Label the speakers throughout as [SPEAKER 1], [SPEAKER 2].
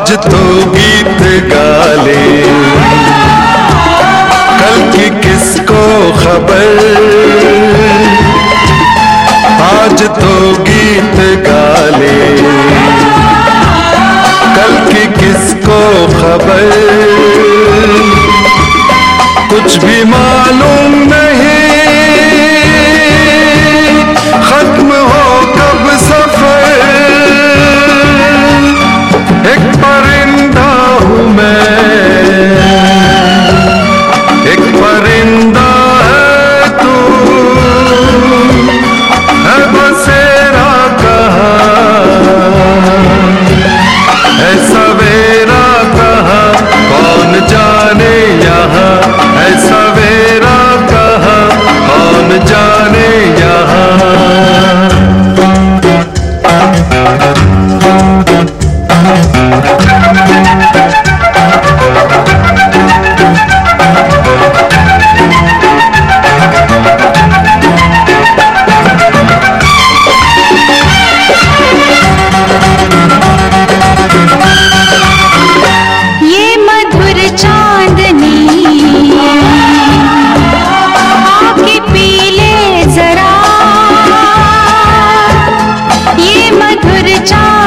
[SPEAKER 1] आज तो गीत गा ले कल की किसको खबर? आज तो गीत गाले। कल की किसको खबर? कुछ भी मालूम मधुर चा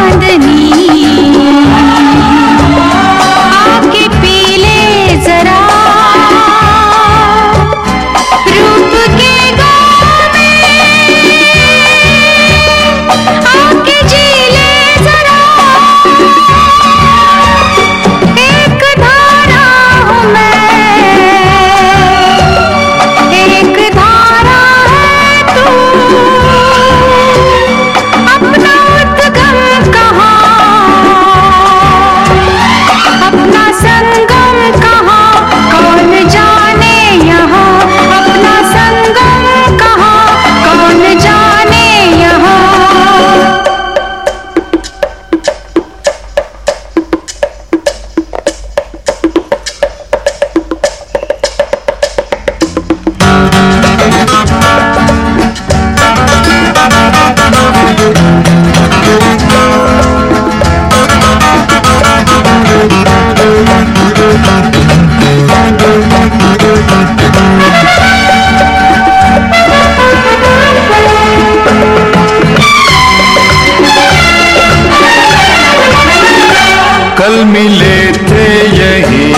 [SPEAKER 1] कल मिले थे यही।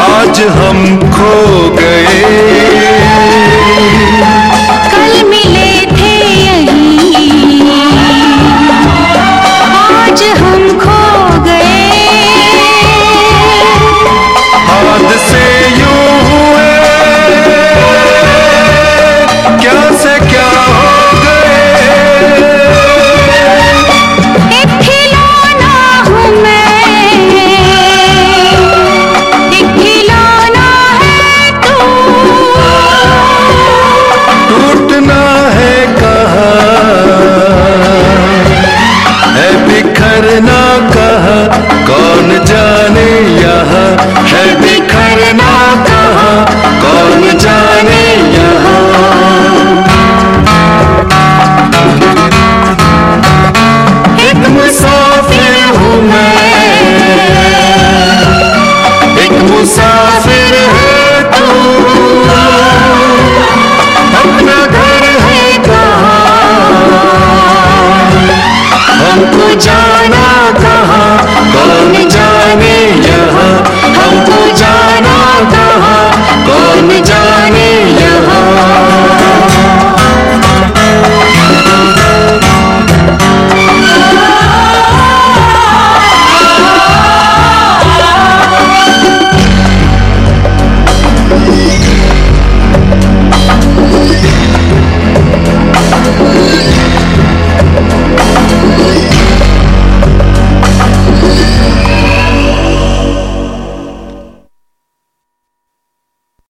[SPEAKER 1] आज हम खो गए। जाना का